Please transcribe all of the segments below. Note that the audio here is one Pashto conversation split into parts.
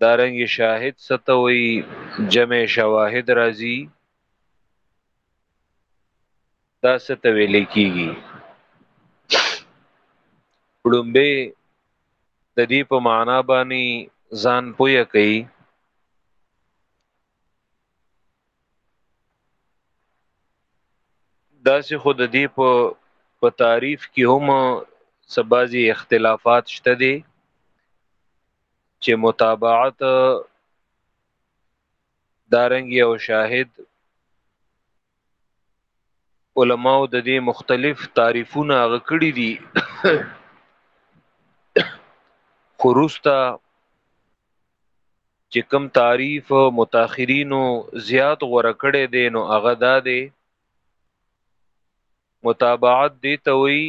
دارنګ شاهد ستوي جمع شواهد راځي دا ستوي لیکيږي لومبه د دې په معنا باندې ځان پوهه کوي داسې خو د دې په په تعریف کې هم سبازي اختلافات شته دي چې متابعت دارنګي او شاهد علماء د دې مختلف تعریفونه هغه کړی دي خروستا چې کم تعریف متأخرینو زیات غوړه کړي دي نو هغه دا دی متابعت دی ته وی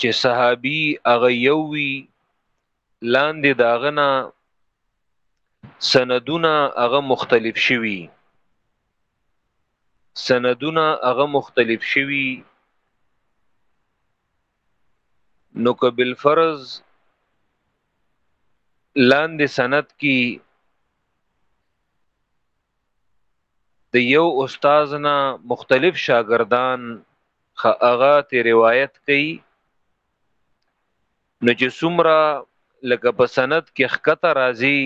چې صحابي هغه یو وی لاندې داغه نه سندونه هغه مختلف شوي سندونه هغه مختلف شوي نو که بالفرض لاندې سند کې د یو استاد نه مختلف شاګردان هغه ته روایت کوي نو چې څومره لکه په سند کې خکته راځي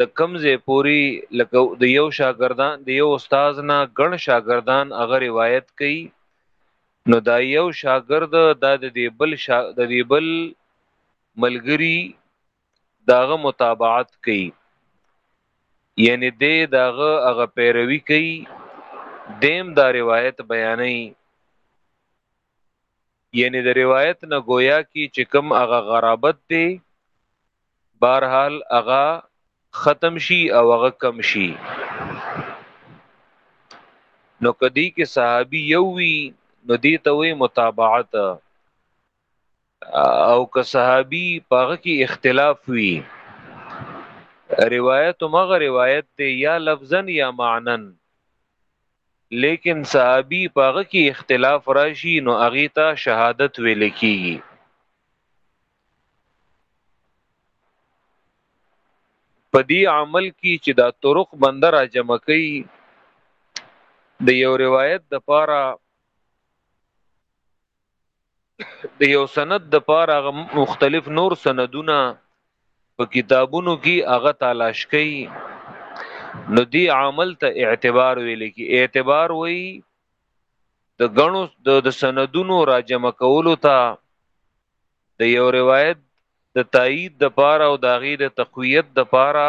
د کمزې پوری لکه د یو شاګردان د یو استاد نه ګڼ شاګردان هغه روایت کوي نو دا یو شاګرد د دې بل شا د دې بل ملګری داغه متابعت کوي یعنی دی داغه هغه پیروي کوي دیم دا روایت بیانې یعنی د روایت نه گویا کی چې کوم هغه غرابت دی بهرحال هغه ختم شي او هغه کم شي نو کدی کې صحابي یو وی نو دی ته وی متابعت او که صحابي پاغه کې اختلاف وي روایت مغه روایت دی یا لفظا یا معنا لیکن صحابي پاغه کې اختلاف راشي نو اغه ته شهادت ویل کیږي په دې عمل کې چې دا طرق بندر جمع کوي د یو روایت د پاره د یو سند د پاره هغه مختلف نور سندونه په کتابونو کې هغه تلاش کوي نو دی عمل ته اعتبار ویل کی اعتبار وی د غنو د سندونو راجم کولو ته د یو روایت د تایید د پاره او د غیر تقویت د پاره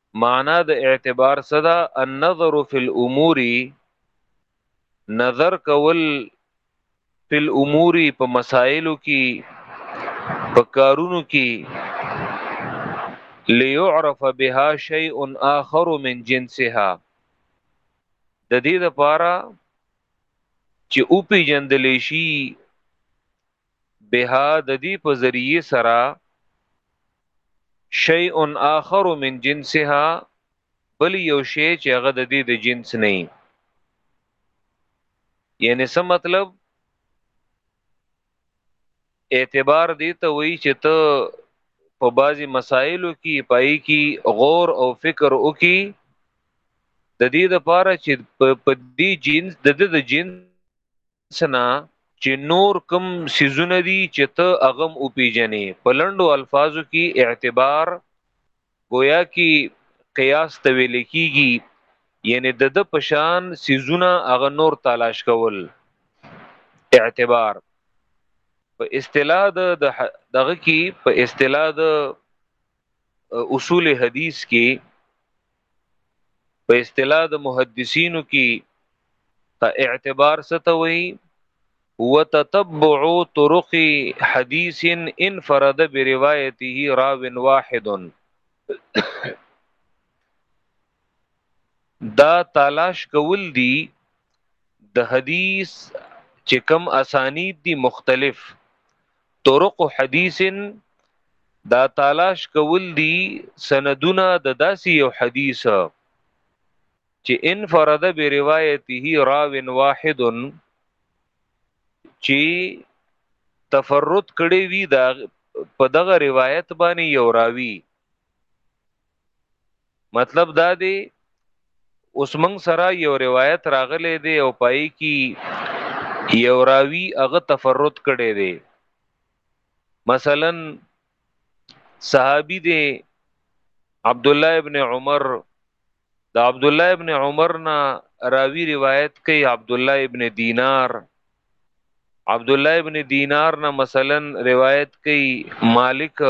معنی د اعتبار څه ده النظر فی الامور نظر کول فی الامور په مسائلو کې په کارونو کې ليعرف بها شيء آخر من جنسها د دې لپاره چې او پی جندلې شي بها ددی په ذریعه سره شیء آخر من جنسها بل یو شی چې هغه د دې د جنس نه یعنی څه مطلب اعتبار دی ته وی چې ته په بعضی مسائلو کې پای کې غور او فکر وکي د دې لپاره چې په دې جنس د د جنس سنا چې نور کم سيزونه دي چې ته اغم او پیجنې په لندو الفاظو کې اعتبار گویا کې قیاس ته ویل کیږي یعنی د د پشان سيزونه اغه نور تلاش کول اعتبار په اصطلاح د دغه کې په اصطلاح د اصول حدیث کې په اصطلاح د محدثینو کې ته اعتبار ستوي هو تتبع طرق حدیث انفرد بروايته راو واحد دا تالاش کول دي د حدیث چې کم اسانید دي مختلف طرق حدیث دا تالاش کول دي سندونه د داسې یو حدیث چې انفرد به روایته راوین واحد چې تفرد کړي وي دا په دغه روایت باندې یو راوی مطلب دا دی اوس موږ سره یو روایت راغلی دی او پای کې یو راوی هغه تفرد کړي دی مثلا صحابي دی عبد الله ابن عمر د عبد الله ابن عمر نا راوی روایت کوي عبد الله ابن دینار عبد الله ابن دینار نا مثلا روایت کوي مالک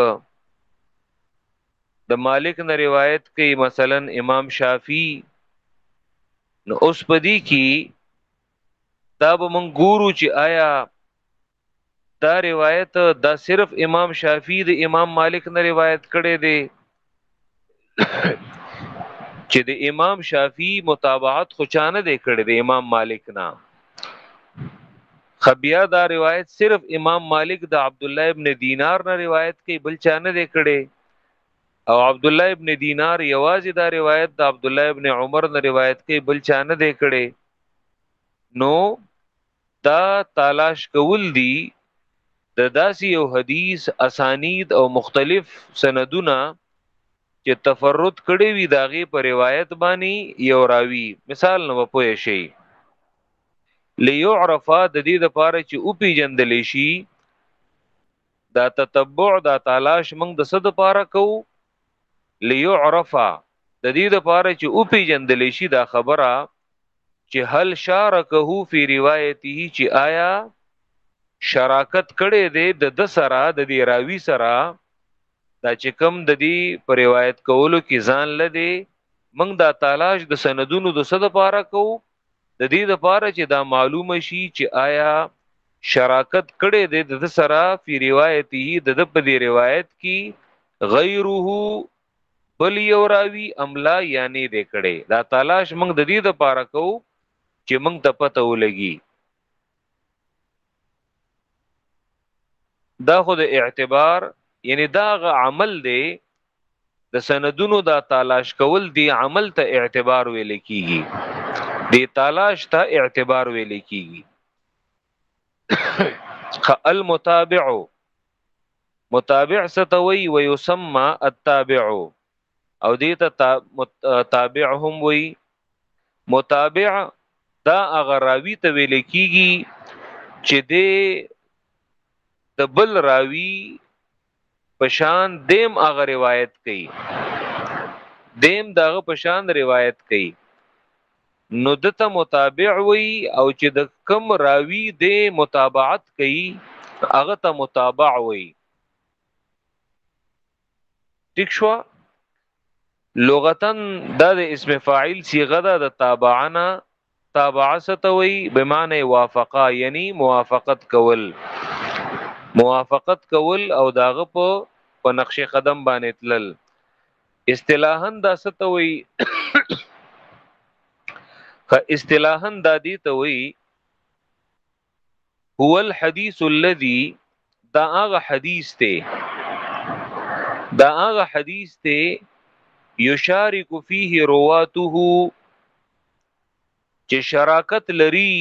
د مالک نه روایت کوي مثلا امام شافعي نو اوس پدی کی دا به مونږ ګورو چې آیا دا روایت دا صرف امام شافعی د امام مالک نه روایت کړي دي چې د امام شافعی متابعت خو چانه دی کړي د امام مالک نه خه بیا دا روایت صرف امام مالک د عبد الله ابن دینار نه روایت کوي بل چا نه دی کړي او عبد الله ابن دینار یوازې دا روایت د عبد الله ابن عمر نه روایت کوي بل چا نه دی کړي نو دا تلاش کول دي د داسې یو حدیث اسانید او مختلف سندونه چې تفرد کړي وي داغه په روایت باندې یو راوي مثال نو پوه شي ليعرف د دې د پاره چې او پی جندل شي دا تتبع دا تلاش موږ د صد پاره کو ليعرف د دې د پاره چې او پی جندل شي دا خبره چې هل شارکه فی روایته چې آیا شراکت کړي دی د د سره د دی راوی سره دا چې کم د دی په روایت کولو کې ځان لدی موږ دا تلاش د سندونو د صد پاره کو د دې لپاره چې دا معلومه شي چې آیا شراکت کړي د د سره په روایته د د په دې روایت کې غیره بل یو راوی املا یعنی د کړي دا تلاش موږ د دې لپاره کوو چې موږ ته پته ولګي دا خو د اعتبار یعنی دا غ عمل دی د سندونو دا تلاش کول دی عمل ته اعتبار ویل کیږي دی تلاش ته اعتبار ویل کیږي المتابع متابع ستوي ويسمى التابع او دې ته تابع هم وي متابع دا هغه راوی ته ویل کیږي چې د د بل راوی پشان دیم هغه روایت کوي دیم دغه پشان روایت کوي نو دته متابع وي او چې د کم راوی د متابعت کوي هغه ته متابع وي ټیک شو لغتا دا د اسم فاعل صيغه ده د تابعنا تابع ستوي بمعنی وافقا یعنی موافقت کول موافقت کول او داغه په په نقش قدم باندې تلل اصطلاحا دا ستوي که اصطلاحا دا دی ته وی هو الحديث الذي دا هغه حدیث ته دا هغه حدیث ته یشارک فيه رواته چې شراکت لري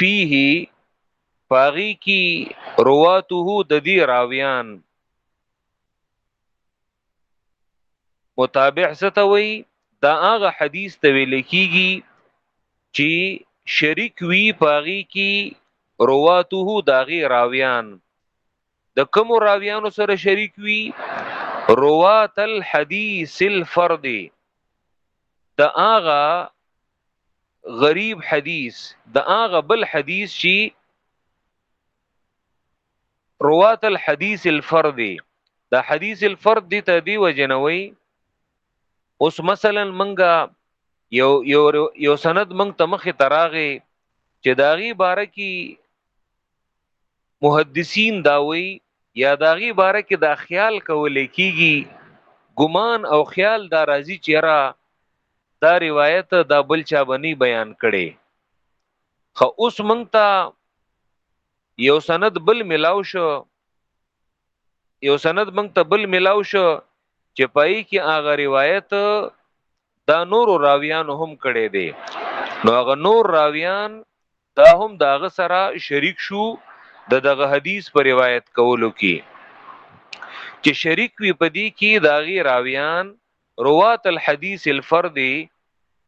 فيه پاغي کی رواته د دې راویان متابع څه ته وایي دا هغه حدیث ته ویل کیږي چې شریک وی پاغي کې رواته داغي راویان د کوم راویانو سره شریک وی روات الحدیث الفرد د هغه غریب حدیث د هغه بل حدیث چې روات الحديث الفرد دا حدیث الفرد دی ته دی وجنوي اوس مثلا منګه یو یو یو سند منګ ته مخه تراغه چې داغي باره کې محدثین داوي یا داغي باره کې دا خیال کول کیږي ګمان او خیال دا راځي چې را دا روایت دا بل چا بني بیان کړي خو اوس مونږ ته یو سند بل ملاو شو یو سند موږ ته بل ملاو شو چې پای کې هغه روایت دا نور راویان هم کړي دي نو هغه نور راویان دا هم داغه سره شریک شو د دغه حدیث پر روایت کولو کې چې شریک وي پدې کې داغي راویان روات الحديث الفرد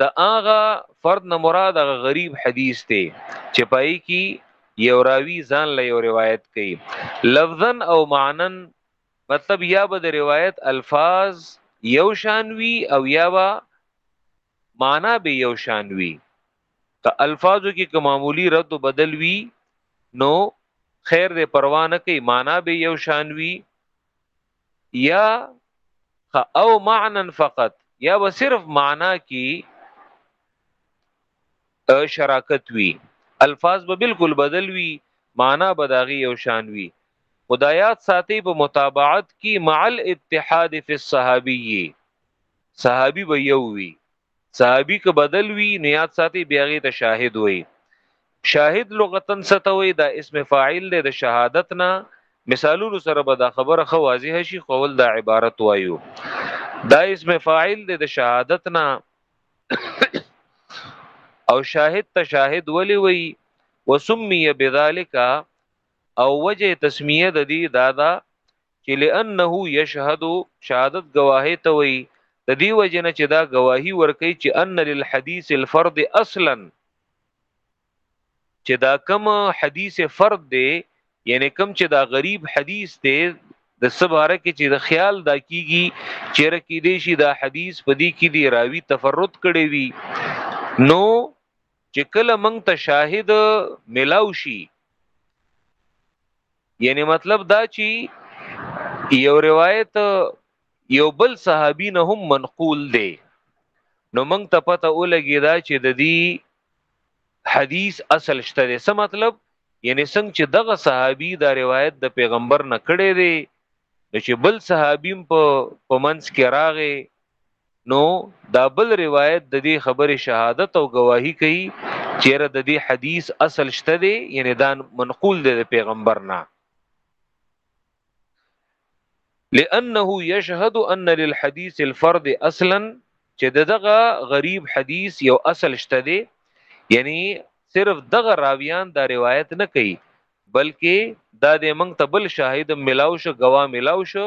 د اغه فرد نه مراد هغه غریب حدیث دی چې پای کی یو راوی ځان له یو روایت کوي لفظا او معنا مطلب یا به د روایت الفاظ یو شان وی او یا به معنا به یو شان وی که الفاظو کې کوم معمولی رد او بدل وی نو خیر دې پروا نه کوي معنا به یو شان وی یا او معنا فقط یا به صرف معنا کی شراکت وی الفاظ به بالکل بدل وی معنا به داغي یو شان وی خدایات ساتي په متابعت کی مع الاتحاد فی الصحابی صحابی به یو وی صحابي که بدل وي نو یاد ساتي بیا غي ته شاهد وي شاهد لغتن ستوي دا اسم فاعل دی د شهادت نه مثالونو سره به دا خبره خو واضح شي قول دا عبارت وایو دا اسم فاعل دی د شهادت نه او شاهد ته شاهد ولی وی وسمی بذالک او وجه تسمیه د دې دادا چې لانه یشهد شهادت گواهی ته وی د دې وجنه چې دا گواهی ورکي چې ان للحدیث الفرد اصلا چې دا کم حدیث فرد دی یعنی کم چې دا غریب حدیث دی د سباره کې چې د خیال دا کیږي چې رکی دی شي دا حدیث په دې کې دی راوی تفرد کړي وي نو چې کله مونږ ته شاهد ملاو شي یعنی مطلب دا چی یو روایت یو بل صحابی نه هم منقول دی نو موږ ته پته ولګی دا چې د دې حدیث اصل شته دی څه مطلب یعنی څنګه چې دغه صحابي دا روایت د پیغمبر نه کړي دی نو چې بل صحابیم په پمنس کې راغې نو دا بل روایت د دې خبرې شهادت او گواهی کوي چې را د دې حدیث اصل شته دی یعنی دا منقول دی د پیغمبر نه لانه يشهد ان للحديث الفرد اصلا چې دغه غریب حدیث یو اصل شته دی یعنی صرف دغه راویان دا روایت نه کوي بلکې دا د منګ ته بل شاهد ملاو شو گواه ملاو شو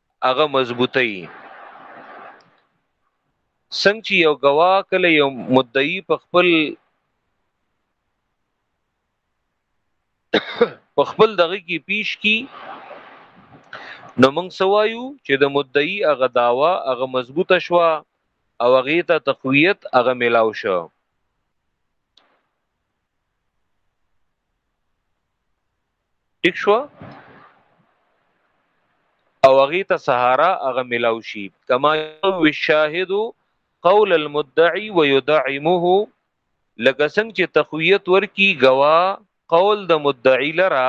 هغه مضبوطه وي څنګه چې یو گواه کله یو مدعی په خپل په خپل دغه کې پیش کی نو موږ سوایو چې د مدعی هغه داوا هغه مضبوطه شو او هغه ته تقویت هغه ملاو شو ټیک شو او هغه ته سهارا هغه ملاو شي کما یو شاهد قول المدعي ويدعمه لکه څنګه چې تقویت ورکی گوا قول د مدعی لرا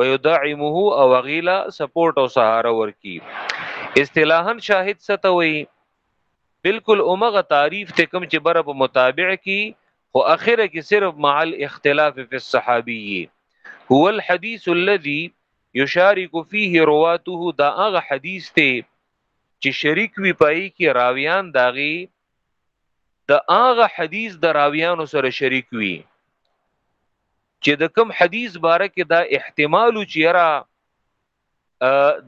ويدعمه او غیلا سپورټ او سهارا ورکی اصطلاحا شاهد ستوي بالکل اومغه تعریف ته کوم چې بره په متابع کی خو اخره کې صرف مع الاختلاف فی الصحابی هو الحديث الذي يشارك فيه رواته دا هغه حدیث ته چې شریک وی پای کې راویان داغي د دا هغه حدیث د راویانو سره شریک وی چې د کوم حدیث باره کې دا احتمال چې را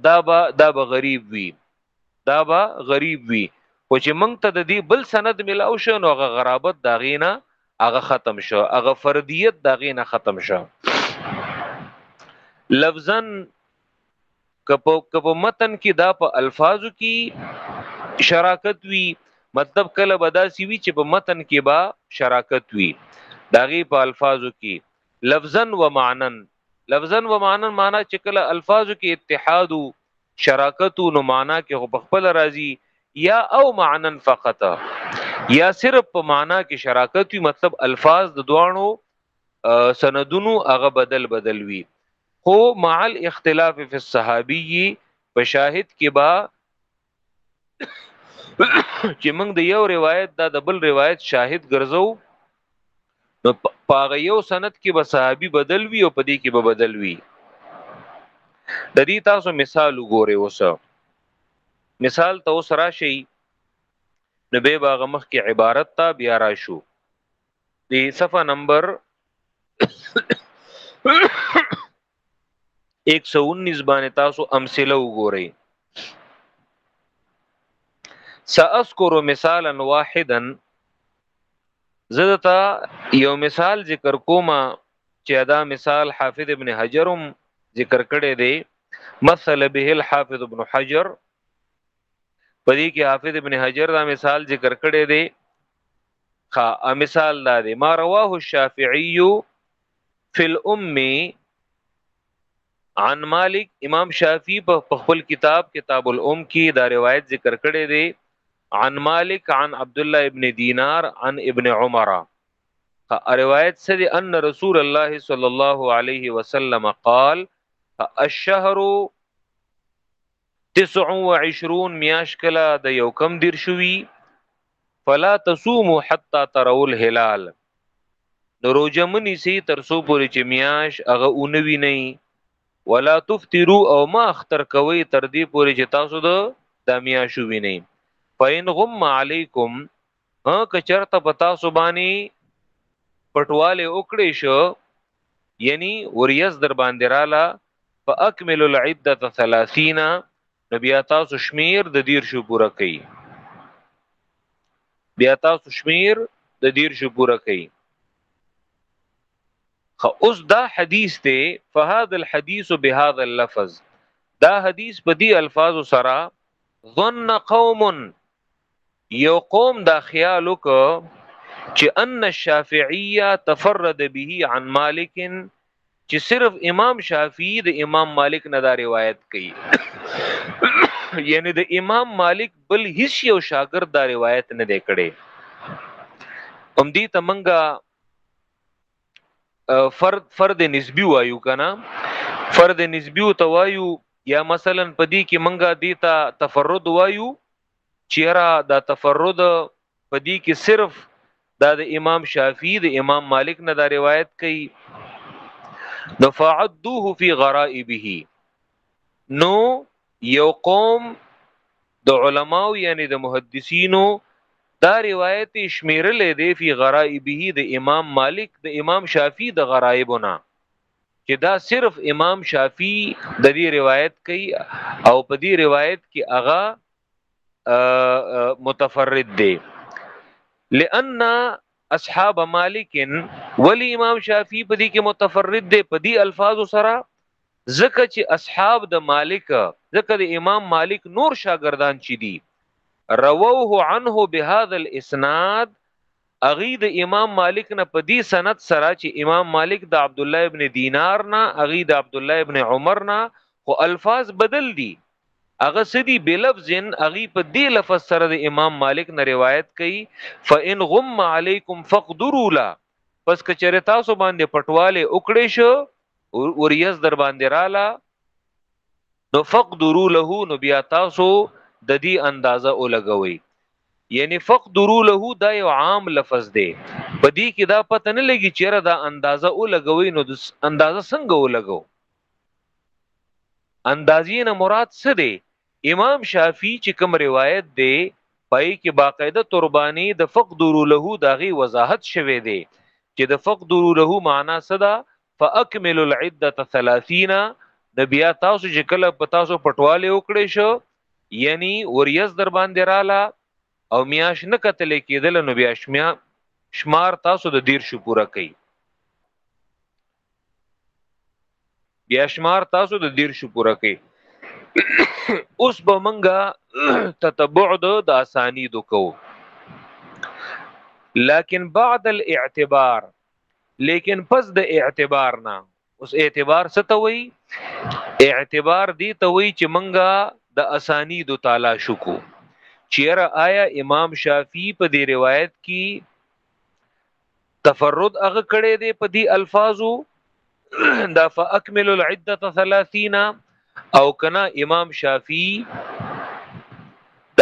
دا به دا به غریب وي دا به غریب وي خو چې موږ ته د دې بل سند ملاو شو نو هغه غرابت دا غینا هغه ختم شو هغه فردیت دا غینا ختم شو لفظا کپ کپ متن کې دا په الفاظو کې شراکت وی مطلب کله بدا سی وی چې په متن کې با شراکت وی داغي په الفاظو کې لفظا و معنن لفظا و معنا معنا چې کله الفاظو کې اتحاد شراکت نو معنا کې په خپل راضي یا او معنا فقط یا صرف په معنا کې شراکت وي مطلب الفاظ د دوانو سندونو هغه بدل بدل وي خو مع الاختلاف فی الصحابی په شاهد کې با چې موږ د یو روایت دا د بل روایت شاهد ګرځو نو پاغه یو سند کې به صحابي بدل وي او پدې کې به بدل وي د دې تاسو مثال وګورئ اوس مثال ته اوس راشي نو به باغ مخ کې عبارت ته بیا راشو دی صفه نمبر 119 باندې تاسو امثله وګورئ ساذكر مثالا واحدا زدتا یو مثال ذکر کوما چې ادا مثال حافظ ابن حجرم ذکر کړی دی مثل به الحافظ ابن حجر پدې کې حافظ ابن حجر دا مثال ذکر کړی دی ها مثال دا دی ما رواه الشافعي في الام عن مالک امام شافعي په خپل کتاب کتاب الام کې دا روایت ذکر کړی دی عن مالک عن عبد الله ابن دینار عن ابن عمر روایت سره ان رسول الله صلی الله علیه وسلم قال الشهر 29 میاش کلا د یو کم دیر شوی فلا تصوموا حتى تروا الهلال نو روزه منی سي تر سو پورې چې میاش هغه اونوي نه ولا تفطروا او ما اختر کوي تر دې پورې چې تاسو د د میاشو ویني فین غم علیکم ها کچرته پتا سبانی پټواله وکړې شو یعنی وریز در باندې رااله فاکمل العده 30 نو بیا تاسو شمیر د دیر شو پوره کړئ بیا تاسو شمیر د دیر شو پوره کړئ خو اوس دا حدیث ته فهاد الحديث بهذا اللفظ دا حدیث په دې الفاظ سره ظن قوم یو قوم دا خیال وک چې ان الشافعیه تفرد به عن مالک چې صرف امام شافعي د امام مالک نه دا روایت کوي یعنی د امام مالک بل هیڅ یو شاګرد دا روایت نه دی کړی هم دې تمنګا فرد فرد نسبی وایو کنه فرد نسبی او توایو یا مثلا پدی کې منګه دیتا تفرد وایو چیرې دا تفرد په دې کې صرف دا د امام شافعي د امام مالک نه دا روایت کوي دفعدوه فی غرائبه نو یو قوم د علماو یعنی د محدثینو دا روایت شمیرلې دی فی غرائبه د امام مالک د امام شافعي د غرائبونه چې دا صرف امام شافعي د دې روایت کوي او په دې روایت کې هغه متفرد دی لئن اصحاب مالک ولی امام شافعي په دې کې متفرد دی په دې الفاظ سره ځکه چې اصحاب د مالک ځکه د امام مالک نور شاګردان چي دي رووه عنه بهذا الاسناد اغي د امام مالک نه په دې سند سره چې امام مالک د عبد الله ابن دینار نه اغي د عبد الله ابن عمر نه خو الفاظ بدل دي اغه سدي بلفظ اغي په دې لفظ سره د امام مالک نه روایت کوي فان غم علیکم فقدروا لا پس کچره تاسو باندې پټواله وکړې شو اوریز در باندې رااله نو فقدرو له نو بیا تاسو د دې اندازه ولګوي یعنی فقدرو له دا یو عام لفظ دی په دې کې دا پته نه لګي چیرې دا اندازه ولګوي نو د اندازه څنګه ولګو اندازې نه مراد څه دی امام شافعي چې کوم روایت دی پای کې باقاعده تربانی د فقدرو له داغي وضاحت شوه دی چې د فقدرو له معنا څه ده فاکملوا العده 30 د بیا تاسو چې کله په تاسو پټواله وکړې شو یعنی وریز در باندې رااله او میاش نه قتل کېدل نو بیا شمیا شمار تاسو د دیر شو پورا کړئ بیا شمار تاسو د دیر شو پورا کړئ اوس به منګه تتبع د اسانید کو لكن بعد الاعتبار لیکن پس د اعتبار نه اوس اعتبار څه ته وای اعتبار دی ته وای چې منګه د اسانید تعالی شکو چیرې آیا امام شافعی په دې روایت کې تفرد هغه کړي دی په دې الفاظو دا فاکمل العده 30 او کنا امام شافعی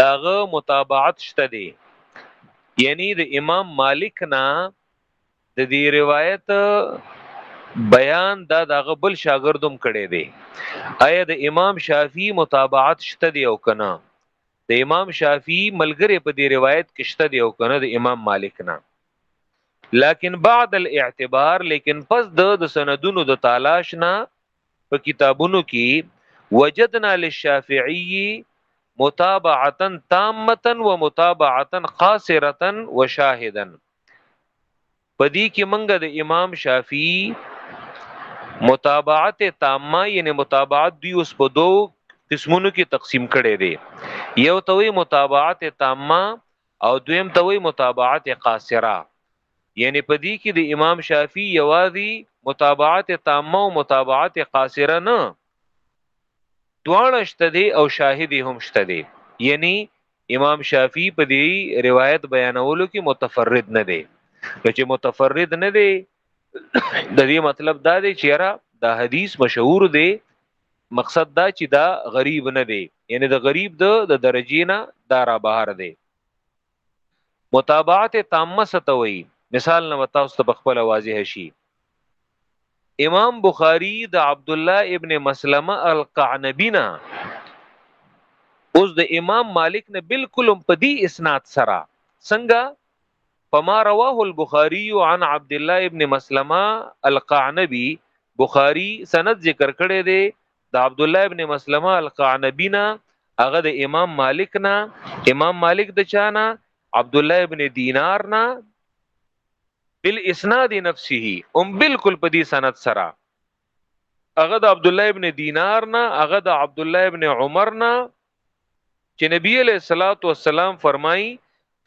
داغه متابعت شته دی یعنی د امام مالک نه د دې روایت بیان دا دغه بل شاګردوم کړي دی آیا د امام شافعي متابعت شته دی او کنه د امام شافعي ملګری په دې روایت کې شته دی او کنه د امام مالک نه لکن بعد الاعتبار لیکن پس د سندونو د تالاش نه په کتابونو کې وجدنا للشافعي متابعتا تامه ومتابعتا قاصره وشاهدا پدې کې منګه د امام شافعي متابعت تامه یعنی متابعت دی اوس په دوو قسمونو کې تقسیم کړي دي یو توي متابعت تامه او دویم توي متابعت قاصره یعنی په دې کې د امام شافعي یوازي متابعت تامه او متابعت قاصره نه دواړه شته دي او شاهد هم شته دي یعنی امام شافعي په دې روایت بیانولو کې متفرد نه دی چې متفرد نه دی د دې مطلب دا دی چې را دا حدیث مشهور دی مقصد دا چې دا غریب نه دی یعنی د غریب د د درجې نه دا را بهر دی متابعت تامه ستوي مثال نو تاسو ته خپل واضح شي امام بخاری د عبد الله ابن مسلمه القعنبی نه اوس د امام مالک نه بالکل په دې اسناد سره څنګه فما رواه البخاری عن عبد الله ابن مسلمه القعنبی بخاری سند ذکر کړی دی د عبد الله ابن مسلمه القعنبی نه هغه د امام مالک نه امام مالک د چانه عبد الله ابن دینار نه بالاسناد نفسه ام بالکل په دې سند سره هغه د عبد الله ابن دینار نه هغه د عبد الله ابن عمر نه چې نبی علیہ الصلات والسلام فرمایي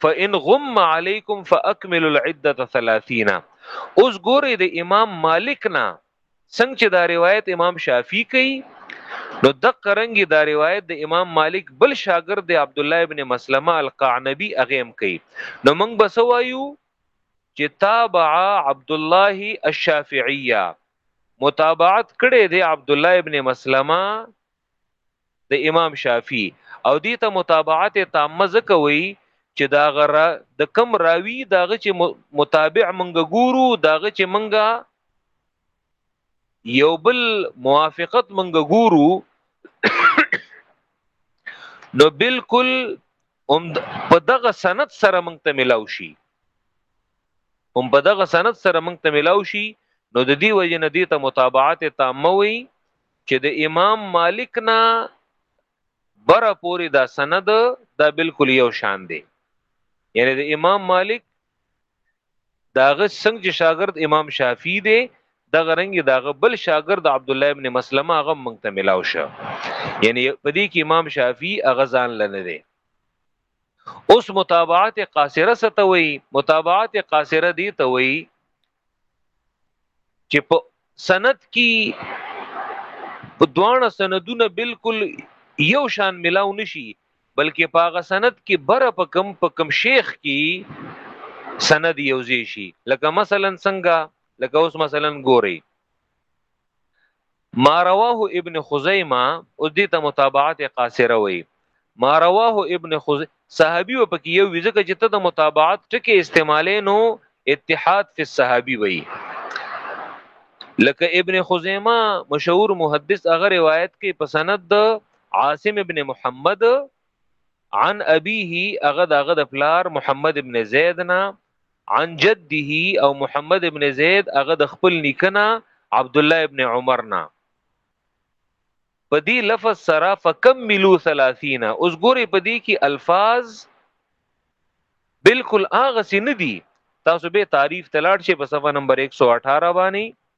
فان غم علیکم فاکملوا العده 30 اوس ګوره د امام مالک نه څنګه چې دا روایت امام شافعي کوي نو دقه رنګي دا روایت د امام مالک بل شاګرد دی عبد الله ابن مسلمه القعنبي اغیم کوي نو موږ بسوایو چې تابع عبد الله الشافعيه متابعت کړي دی عبد الله ابن مسلمه د امام شافعي او دې ته متابعت تامه ځکه وي چې دا غره د کم راوي داغه چې متابع منګه ګورو داغه چې منګه یو بل موافقت منګه ګورو نو بالکل هم په دغه سند سره منګ ته ملاو شي هم په دغه سند سره منګ ته ملاو شي نو د دې وجه نه دې ته متابعت تامه وي چې د امام مالک نه بره پوری دا سند دا بالکل یو شان دی یعنی د امام مالک داغه څنګه چې شاګرد امام شافعی دی دغه رنګ داغه بل شاګرد عبد الله ابن مسلمه هغه مونږ ته ملاو شو یعنی په دې کې امام شافعی هغه ځان لنه دی اوس متابعت قاصره ستوي متابعت قاصره دی ته وي چې په سند کې په دواړه سندونه بالکل یو شان ملاو نشي بلکې په هغه سند کې بر په کم په کم شیخ کې سند یوځی شي لکه مثلا څنګه لکه اوس مثلا ګوري ما رواه ابن خزیمه او دې ته متابعت قاصره وي ما رواه ابن خز صحابي و پکې یو ویزکه چې ته د متابعت ټکی استعمالې نو اتحاد فی الصحابي وي لکه ابن خزیمه مشهور محدث هغه روایت کې په سند د عاصم ابن محمد عن ابيه هغه دغه د پلار محمد ابن زید نه عن جده او محمد ابن زید هغه د خپل نیکنه عبد الله ابن عمر نه په دې لفظ سره فکملوا 30 اوس ګوري په دې کې الفاظ بالکل هغه سي نه دي تاسو به تعریف تلاړ شي په صفه نمبر 118 باندې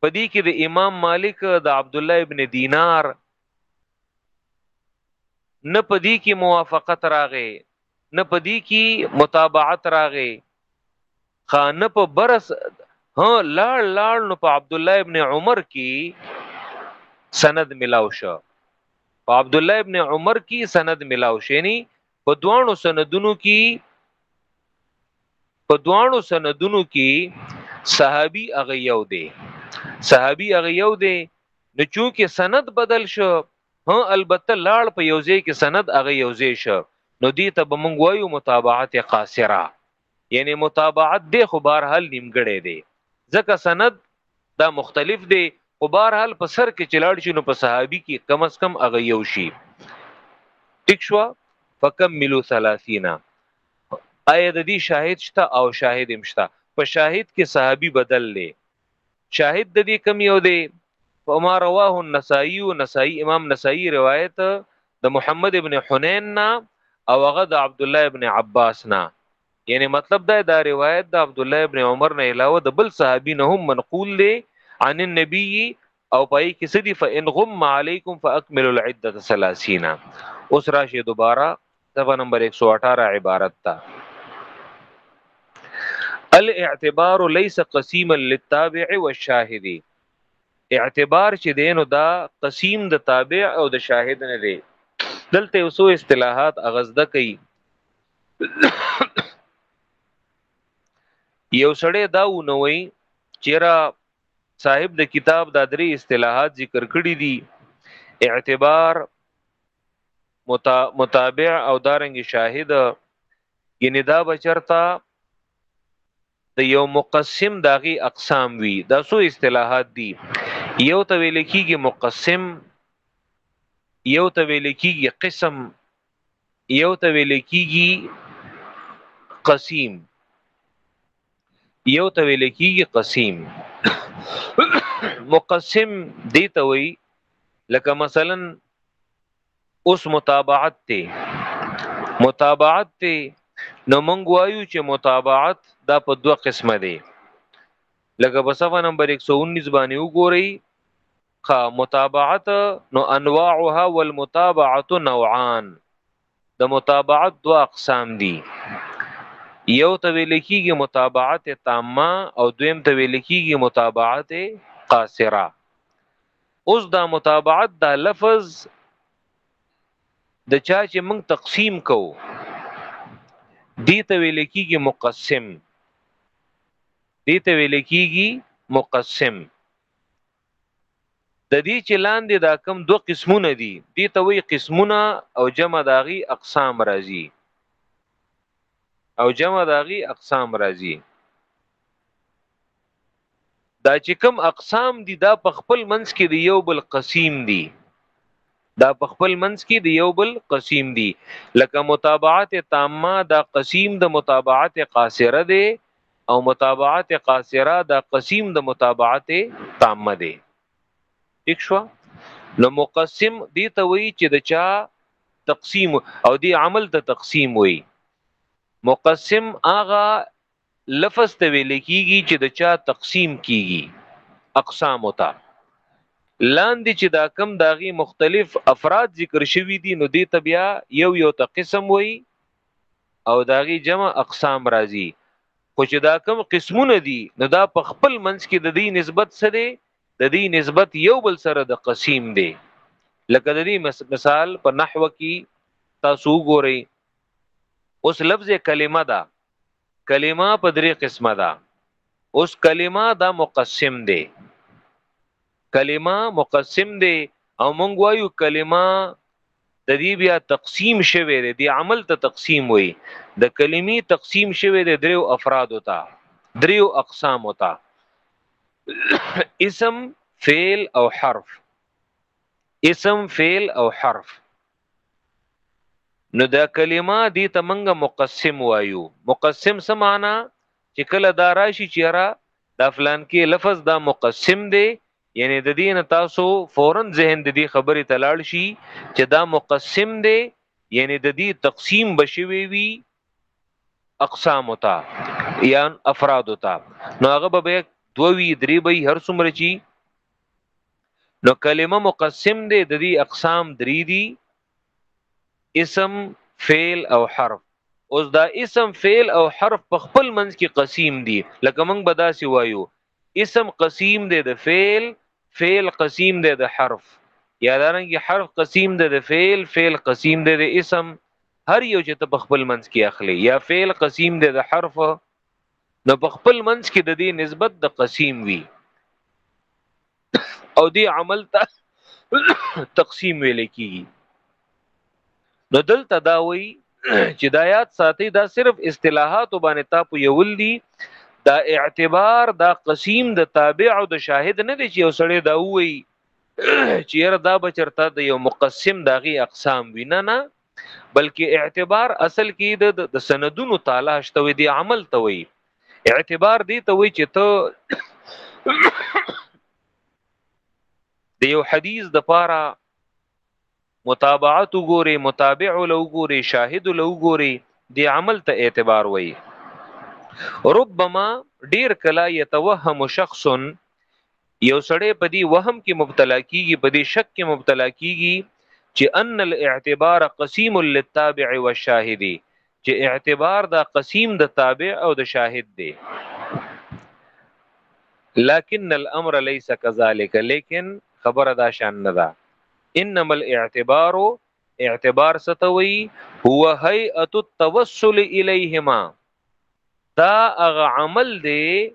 په دې کې د امام مالک د عبد الله ابن دینار نه په دې کې موافقت راغې نه په دې کې متابعت راغې خانه په برس ها لاړ لاړ نو په عبد الله ابن عمر کې سند ملاو شو په عبد الله ابن عمر کې سند ملاو شو یعنی په دوانو سندونو کې په دوانو سندونو کې صحابي هغه یو دی صحابي هغه یو دی نو چونکه سند بدل شو ها البته لاړ په یوځای کې سند هغه یوځای شو نو دې ته به مونږ وایو متابعت قاصره یعنی متابعت دی خو بهرحال نیمګړی دی ځکه سند دا مختلف دی خو بهرحال په سر کې چلاړ شي نو په صحابي کې کم از کم هغه یو شي ټیک شو فکملو 30 آیا د دې شاهد شته او شاهد مشته په شاهد کې صحابي بدل لې شاهد د دې کم یو دی فما رواه النسائی نسائی امام نسائی روایت د محمد ابن حنین نا او هغه د عبد الله ابن عباس نا یعنی مطلب دا دا روایت د عبد الله ابن عمر نه علاوه د بل صحابي نه هم منقول دی عن النبي او پای کې سدي فان غم علیکم فاکملوا العده 30 اوس راشي دوباره صفه نمبر 118 عبارت تا الاعتبار ليس قسيما للتابع والشاهد اعتبار چې دینو دا قسیم د تابع او د شاهد نه دی دلته اوسو اصطلاحات اغزده کوي یو سړی دا ونوي چیرې صاحب د کتاب دا درې اصطلاحات ذکر کړي دي اعتبار متابع او دارنګ شاهد یعنی دا بچرتا د یو مقسم داغي اقسام وی دا سو اصطلاحات دي یو ته ویل کیږي مقسم یو ته ویل کیږي قسم یو ته ویل کیږي قسیم یو ته ویل کیږي قسیم مقسم دی ته وی لکه مثلا اوس متابعت ته متابعت ته نو مونږ وایو چې متابعت دا په دوه قسمه دی لکه په صفه نمبر 119 باندې وګورئ خا متابعت نو انواعها والمتابعت نوعان د متابعت دو اقسام دي یو ته ویل کیږي متابعت تامه او دویم ته ویل کیږي متابعت قاصره اوس دا متابعت دا لفظ د چا چې موږ تقسیم کو دي ته ویل کیږي مقسم دي ته ویل کیږي مقسم د دې چې لاندې دا کم دو قسمونه دي دي ته وی قسمونه او جمع داغي اقسام راځي او جمع داغي اقسام راځي دا چې کم اقسام دي دا په خپل منځ کې دی یو بل قسیم دي دا په خپل منځ کې دی یو بل قسیم دي لکه متابعت تامه دا قسیم د متابعت قاصره دی او متابعت قاصره دا قسیم د متابعت تامه دی ٹھیک شو نو مقسم دی ته وی چې د چا تقسیم او دی عمل ته تقسیم وی مقسم هغه لفظ ته ویل کیږي چې د چا تقسیم کیږي اقسام وتا لاندې چې دا کم داغي مختلف افراد ذکر شوی دي نو دی ته بیا یو یو ته قسم وی او داغي جمع اقسام راځي خو چې دا کم قسمونه دي نو دا په خپل منځ کې د دې نسبت سره د دې نسبت یو بل سره د قسیم دی لکه د دې مثال په نحو کې تاسو ګورئ اوس لفظ کلمه ده کلمه په درې قسمه ده اوس کلمه دا مقسم دی کلمه مقسم دی او مونږ وایو کلمه د دې بیا تقسیم شوه دی د عمل ته تقسیم وي د کلمې تقسیم شوه دی دریو افراد وتا دریو اقسام وتا اسم فعل او حرف اسم فعل او حرف نو دا کلمه دې ته مونږ مقسم وایو مقسم څه معنی چې کله دا راشي چې را دا فلان کې لفظ دا مقسم دی یعنی د دین تاسو فورا ذهن د دې خبرې تلاړ شي چې دا مقسم دی یعنی د دې تقسیم بشوي وي اقسام وتا یا افراد وتا نو هغه به دوی درې به هر څومره چی نو کلمه مقسم دی د دې اقسام درې دي اسم فعل او حرف اوس دا اسم فعل او حرف په خپل منځ کې قسیم دي لکه موږ به داسې وایو اسم قسیم دی د فعل فعل قسیم دی د حرف یا دارنګي حرف قسیم دی د فعل فعل قسیم دی د اسم هر یو چې ته په خپل منځ کې اخلي یا فعل قسیم دی د حرف نو په خپل منځ کې د دې نسبت د قسیم وي او دی عمل ته تقسیم ویل کیږي نو دلته دا وایي چې د آیات ساتي دا صرف اصطلاحات باندې تا په یول دي دا اعتبار دا قسیم د تابع او د شاهد نه دی چې یو سړی دا وایي چې یره دا بچرته د یو مقسم داغي اقسام وینه نه بلکې اعتبار اصل کې د سندونو تعالی شتوي دی عمل ته وایي اعتبار دی ته وی چې ته د یو حدیث د پاره متابعت وګوري متابع له وګوري شاهد له وګوري د عمل ته اعتبار وای ربما ډیر کلا یتوهم شخص یو سړی په دې وهم کې مبتلا کیږي په دې شک کې مبتلا کیږي چې ان الاعتبار قسیم للتابع والشاهد چې اعتبار دا قسیم د تابع او د شاهد دی لكن الامر ليس كذلك لیکن خبره دا شان نه ده انما الاعتبار اعتبار ستوي هو هيئه التوسل اليهما دا هغه عمل دی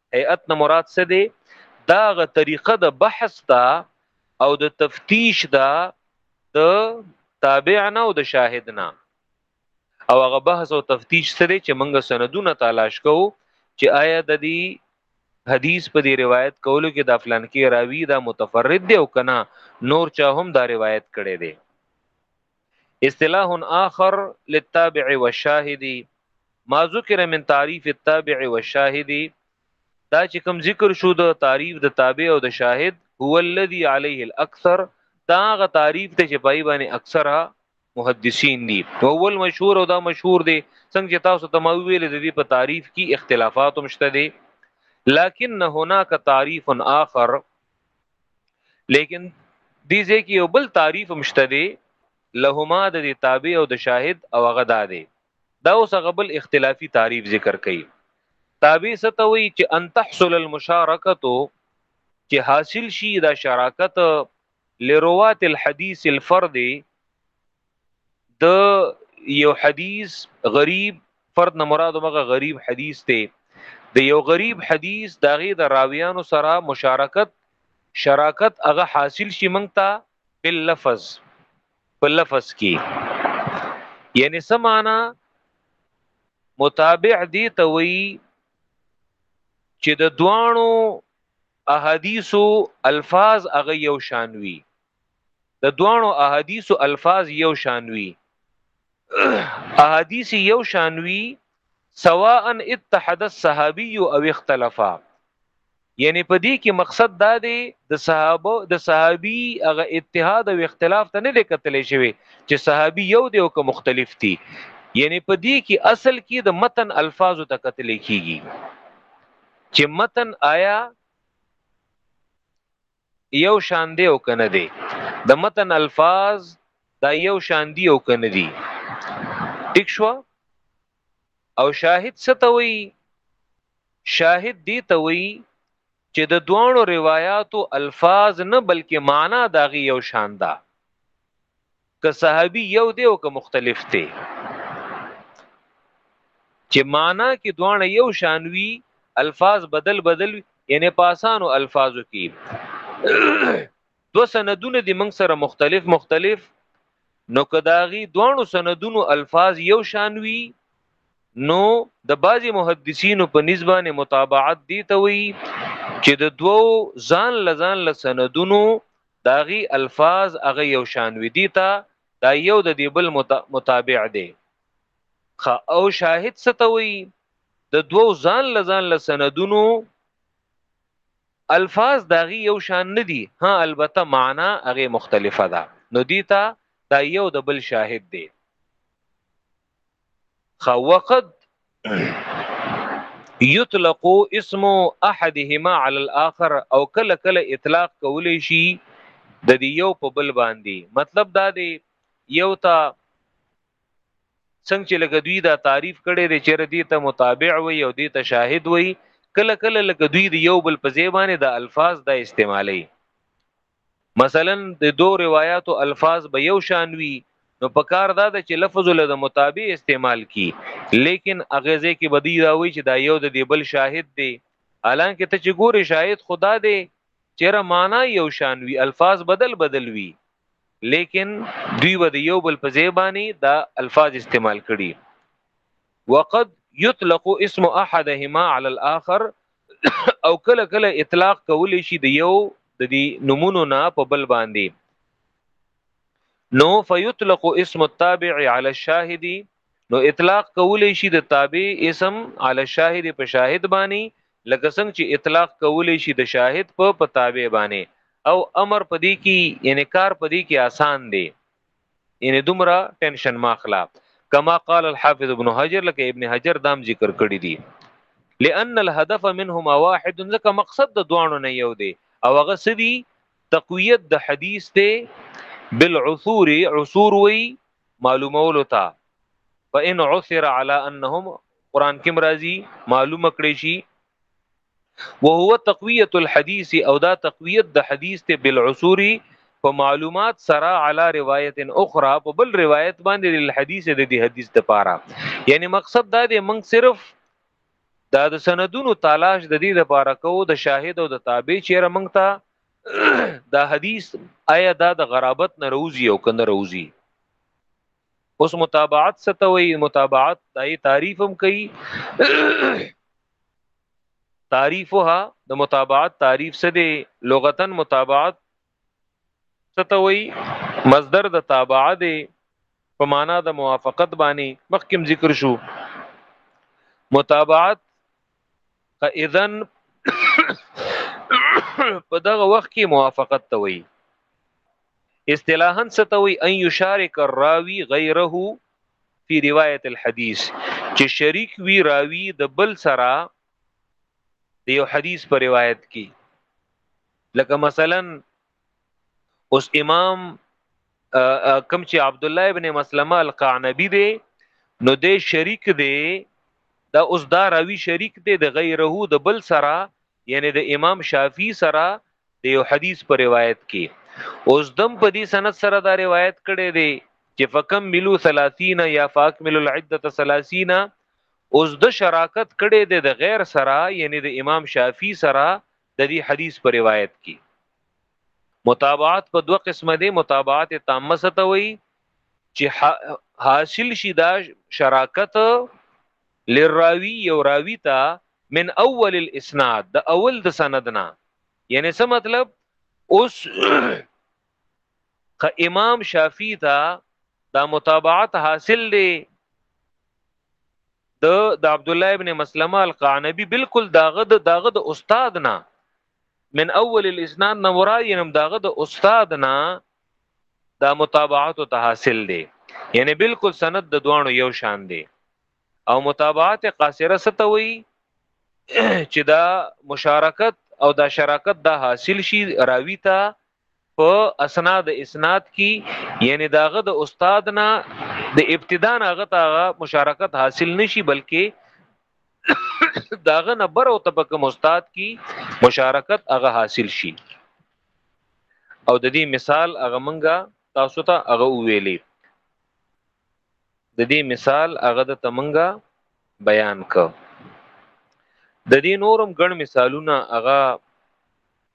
هيئت نه مراد څه دی دا غ طریقه د بحث دا او د تفتیش دا د تابع نه او د شاهد نه او هغه بحث او تفتیش سره چې موږ سندونه تلاش کوو چې آیا د دې حدیث په دې روایت کولو کې د فلان کې راوی دا متفرد دی او کنا نور چا هم دا روایت کړي دی اصطلاح آخر للتابع والشاهد ما ذکر من تعریف التابع والشاهد دا چې کوم ذکر شو د تعریف د تابع او د شاهد هو الذي عليه الاكثر دا غ تعریف ته چې پای باندې اکثره محدثین دي اول مشهور او دا مشهور دي څنګه چې تاسو ته ما ویل د دې په تعریف کې اختلافات هم شته دي لكن هناك تعریف آخر لیکن دې ځکه یو بل تعریف مشته دی لهما د تابع او د شاهد او هغه دا دی دا اوس هغه بل اختلافي تعریف ذکر کړي تابع ستوي چې ان تحصل المشارکه چې حاصل شي دا شراکت لروات الحديث الفرد د یو حدیث غریب فرد نه مراد مغه غریب حدیث ته د یو غریب حدیث داغه د راویانو سره مشارکت شراکت هغه حاصل شي مونږ ته په لفظ په لفظ کې یعنی سمانا متابع دی ته وی چې د دوانو احادیثو الفاظ هغه یو شان وي د دوانو احادیث الفاظ یو شان وی احادیث یو شان وی سواء اتحد الصحابي او اختلافا یعنی په دې کې مقصد دا دی د صحابه د صحابي هغه اتحاد او اختلاف ته نه دی کتل شوی چې صحابي یو دی او که مختلف دي یعنی په دې کې اصل کې د متن الفاظ ته کتل کیږي چې متن آیا یو شان دی او کنه دی د متن الفاظ دا یو شان دی او کنه دی ټیک شو او شاهد ستوي شاهد دی ته وی چې د دوانو روایتو الفاظ نه بلکې معنا داغي یو شان ده که صحابي یو دی او که مختلف دی چې معنا کې دواړه یو شان وي الفاظ بدل بدل یعنی په اسانو الفاظو کې دو سندونه د موږ سره مختلف مختلف نو کداغي دوانو سندونو الفاظ یو شان وي نو د بعضی محدثینو په نسبانه متابعت دی ته وی چې د دوو ځان لزان لسندونو د هغی الفاظ هغه یو شان وی دی تا دا یو د دی بل متابع دی خ او شاهد ستوي د دوو ځان لزان لسندونو الفاظ داغي یو شان نه دي ها البته معنا هغه مختلفه ده نو دیتا دا یو د بل شاهد دی خو وقد یطلق اسم احدهما علی الاخر او کله کله اطلاق کولی شي د دې یو په بل باندې مطلب دا دی یو تا څنګه چې لکه دوی دا تعریف کړي دی چې ردی ته متابع وي او دې ته شاهد وي کله کله لکه دوی د یو بل په زیبانه د الفاظ د استعمالي مثلا د دو روایاتو الفاظ به یو شان وي نو په کار دا ده چې لفظ له د متابع استعمال کی لیکن اغیزه کې بدی دا وی چې دا یو د دی بل شاهد دی حالانکه ته چې ګوري شاهد خدا دی چیرې معنا یو شان وی الفاظ بدل بدل وی لیکن دوی به یو بل په زیبانی دا الفاظ استعمال کړي وقد یطلق اسم احدهما علی الاخر او کله کله اطلاق کول شي د یو د دې نمونو نه په بل باندې نو فیطلق اسم التابع علی الشاهد نو اطلاق کول شي د تابع اسم علی الشاهد په شاهد باندې لکه څنګه چې اطلاق کول شي د شاهد په په تابع باندې او امر پدې کې یعنی کار پدې کې آسان دی یعنی دومره ټینشن ماخلا کما قال الحافظ ابن حجر لکه ابن حجر دام ذکر کړی دی لأن الهدف منهما واحد ځکه مقصد د دوانو نه یو دی او هغه سدي تقویت د حدیث ته بالعثور عثور وی معلومولو ته فإن عثر على انهم قران کې مرضی معلومه کړی شي وهو تقویه الحديث او دا تقویت د حدیث ته بالعصور په معلومات سره علی روایت اخرى په بل روایت باندې د حدیث د دې حدیث د پاره یعنی مقصد دا دی موږ صرف دا د سندونو تلاش د دې د پاره کوو د شاهد او د تابع چیرې موږ ته دا حدیث آیا دا د غرابت نه روزي او کنه روزي اوس متابعت څه ته وایي متابعت دای تعریف هم کوي تعریفها د متابعت تعریف څه دی لغتا متابعت څه ته وایي مصدر د تابعه دی په معنا د موافقت باندې مخکم ذکر شو متابعت اذن په دغه وخت کې موافقت ته وایي اصطلاحا ستوي ان یشارک الراوی غیره فی روایت الحدیث چې شریک وی راوی د بل سره د یو حدیث په روایت کې لکه مثلا اوس امام کم چې عبد الله ابن مسلمه القعنبي دی نو دی شریک دی دا اوس دا راوی شریک دی د غیره د بل سره یعنی د امام شافعي سره د یو حدیث پر روایت کې اوس دم په دې سند سره دا روایت کړي دی چې فکم ملو 30 یا فاکمل العده 30 اوس د شراکت کړي دی د غیر سره یعنی د امام شافعي سره د دې حدیث په روایت کې متابعت په دوه قسمه دي متابعت تامه ستوي چې حاصل شي دا شراکت لراوی یو راوی ته من اول الاسناد د اول د سندنا یعنی څه مطلب اوس که امام شافعي ته دا متابعت حاصل دی د د عبد الله ابن مسلمه القعنبي بالکل داغه د داغه د استاد نه من اول الاسناد نه مراینم داغه د استاد نه دا متابعت ته حاصل دی یعنی بالکل سند د دوانو یو شان دی او متابعت قاصره ستوي چې دا مشارکت او دا شراکت دا حاصل شي راوی ته په اسناد اسناد کی یعنی داغه د استاد نه د ابتدا نه هغه ته مشارکت حاصل نشي بلکې داغه نه بر او تبک مستاد کی مشارکت هغه حاصل شي او د دې مثال هغه منګه تاسو ته هغه ویلې د دې مثال هغه د تمنګه بیان ک د دې نورم ګڼ مثالونه هغه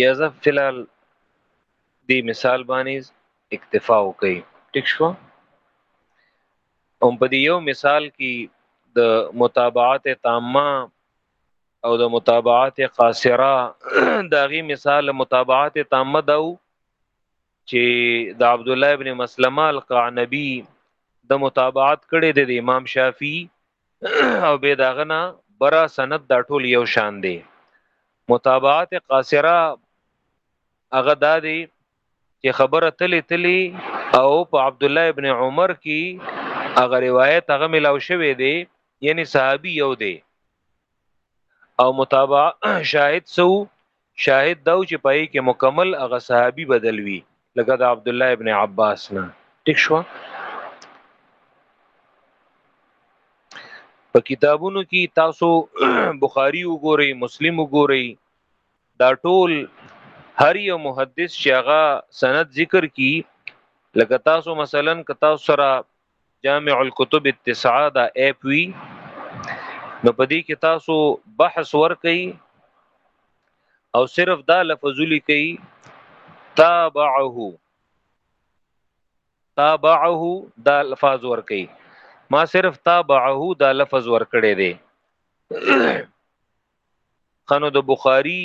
یا زه فلال دی مثال باندې اکتفا وکي ټیک شو هم په دې یو مثال کې د متابعت تامه او د متابعت قاصره داغي مثال متابعت تامه داو چې د عبد الله ابن مسلمه القعنبي د متابعت کړي د امام شافعي او به داغه نه برا سند دا ټول یو شان دي متابعت قاصره هغه دا دي چې خبره تلی تلی او په عبد الله ابن عمر کې هغه روایت هغه ملاو شوی دی یعنی صحابي یو دی او متابع شاهد سو شاهد دا و چې په هغې کې مکمل هغه صحابي بدل وي لکه د عبدالله ابن عباس نه ټیک شو په کتابونو کې تاسو بخاری وګورئ مسلم وګورئ دا ټول هر یو محدث چې هغه سند ذکر کی لکه تاسو مثلا که تاسو سره جامع الكتب التسعه دا اپ وی نو په دې کې تاسو بحث ورکئ او صرف دا لفظ لیکئ تابعه تابعه دا الفاظ ورکئ ما صرف تابعه دا لفظ ورکړی دی خنو د بخاری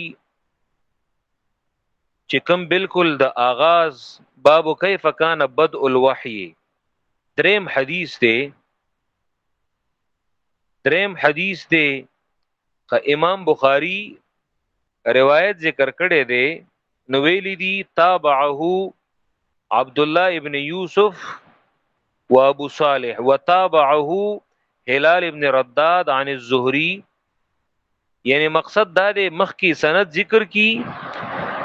چې کوم بالکل د آغاز باب کیف کان بدء الوحی دریم حدیث ته دریم حدیث ته امام بخاری روایت ذکر کړی دی نو ویل دي تابعه عبد الله ابن یوسف وابو صالح وتابعه هلال ابن رداد عن الزهري یعنی مقصد دا دی مخکی سند ذکر کی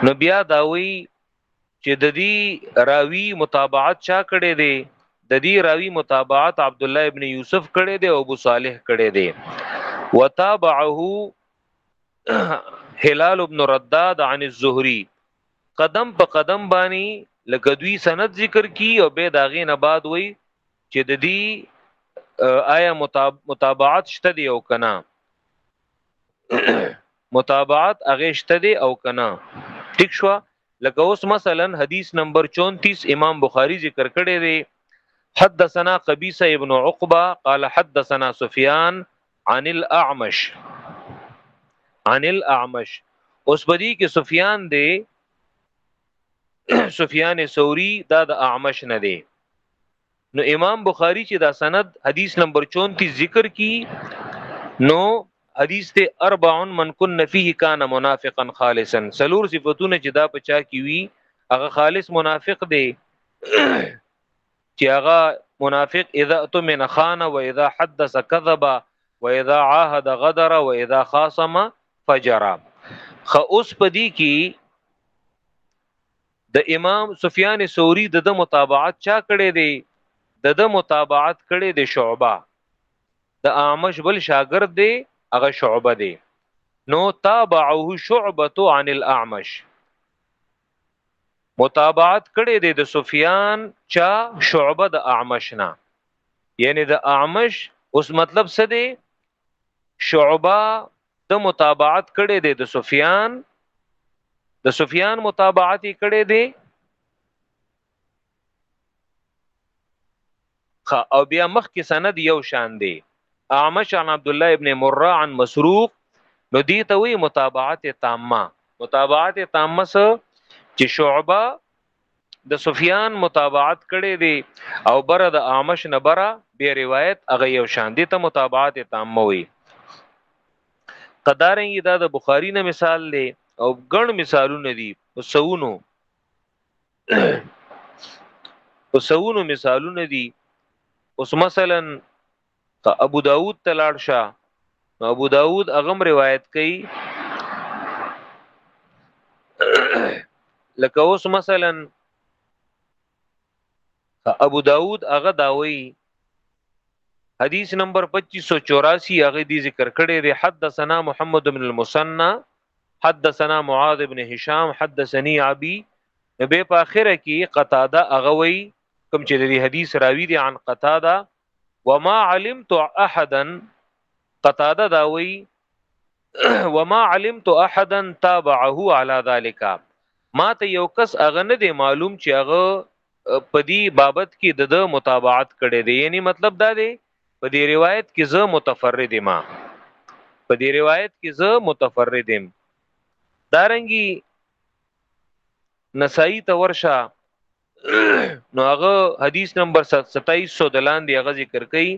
نو بیا داوی چې د دې راوی متابعت چا کړي دي د دې راوی متابعت عبد الله ابن یوسف کړي دي او ابو صالح کړي دي وتابعه هلال ابن رداد عن الزهري قدم په قدم باندې لکه دوی سند ذکر کی او به داغې نه بعد وای چې د دې آیا متابعت شته دی او کنه متابعت هغه شته دی او کنه ټیک شو لکه اوس مثلا حدیث نمبر 34 امام بخاری ذکر کړی دی حدثنا قبيصه ابن عقبه قال حدثنا سفيان عن الاعمش عن الاعمش اوس بدی کې سفيان دی سفیان ثوری دا د اعمش نه دی نو امام بخاری چې دا سند حدیث نمبر 34 ذکر کی نو حدیث ته اربع من کن فيه کان منافقا خالصا سلور صفاتونه چې دا پچا کی وی هغه خالص منافق دی چې هغه منافق اذا تمن خان و اذا حدث كذب و اذا عاهد غدر و اذا خاصم فجر خ اوس پدی کی د امام سفیان ثوری د د متابعت چا کړي دي د د متابعت کړي دي شعبہ د اعمش بل شاګرد دی هغه شعبہ دی نو تابعه شعبه عن الاعمش متابعت کړي دي د سفیان چا شعبه د اعمشنا یعنی د اعمش اوس مطلب څه دی شعبه د متابعت کړي دي د سفیان د سفیان متابعت کړي دي خا او بیا مخ کې سند یو شان دی اعمش عن عبد الله ابن مره عن مسروق نو دی ته وی متابعت تامه متابعت تامه سو چې شعبه د سفیان متابعت کړي دي او بر د اعمش نه بره به روایت هغه یو شان دي ته متابعت تامه وي قدارنګ دا د بخاری نه مثال دی او ګڼ مثالونه دي په سونو په سونو مثالونه دي اوس مثلا ته ابو داود تلاړ شه نو ابو داود اغم روایت کوي لکه اوس مثلا ابو داود هغه داوي حدیث نمبر 2584 هغه دی ذکر کړی دی حدثنا محمد بن المثنى حدثنا معاذ ابن هشام حدثني ابي به په اخره کې قتاده اغوي کوم چې د حدیث راوی دی عن قتاده وما علمت احدا قتاده دا وی وما علمت احدا تابعه على ذلك ما ته یو کس اغه نه دی معلوم چې اغه پدی بابت کې د متابعت کړي دی یعنی مطلب دا دی په دې روایت کې زه متفرد ما په دې روایت کې زه متفرد يم دارنګي نسائی ته ورشه نو هغه حدیث نمبر 2700 د لاندې هغه ذکر کړي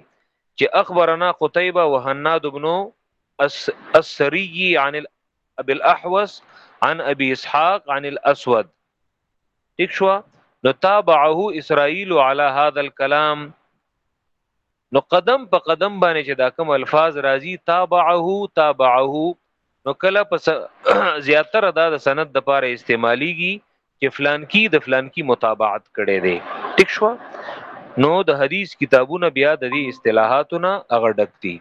چې اخبرنا قتيبه وهناد ابن السري عن ابي الاحوص عن ابي اسحاق عن الاسود ٹھیک شو نو تابعه اسرائیل علی هذا الكلام نو قدم په قدم باندې چې دا کوم الفاظ راځي تابعه تابعه نو کله پس زیاتره دا د سند د پاره استعماليږي چې فلان کی د فلان کی متابعت کړي دي ټیک شو نو د حدیث کتابونه بیا د دې اصطلاحاتونه اغه ډکتی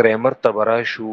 ګرامر تبرا شو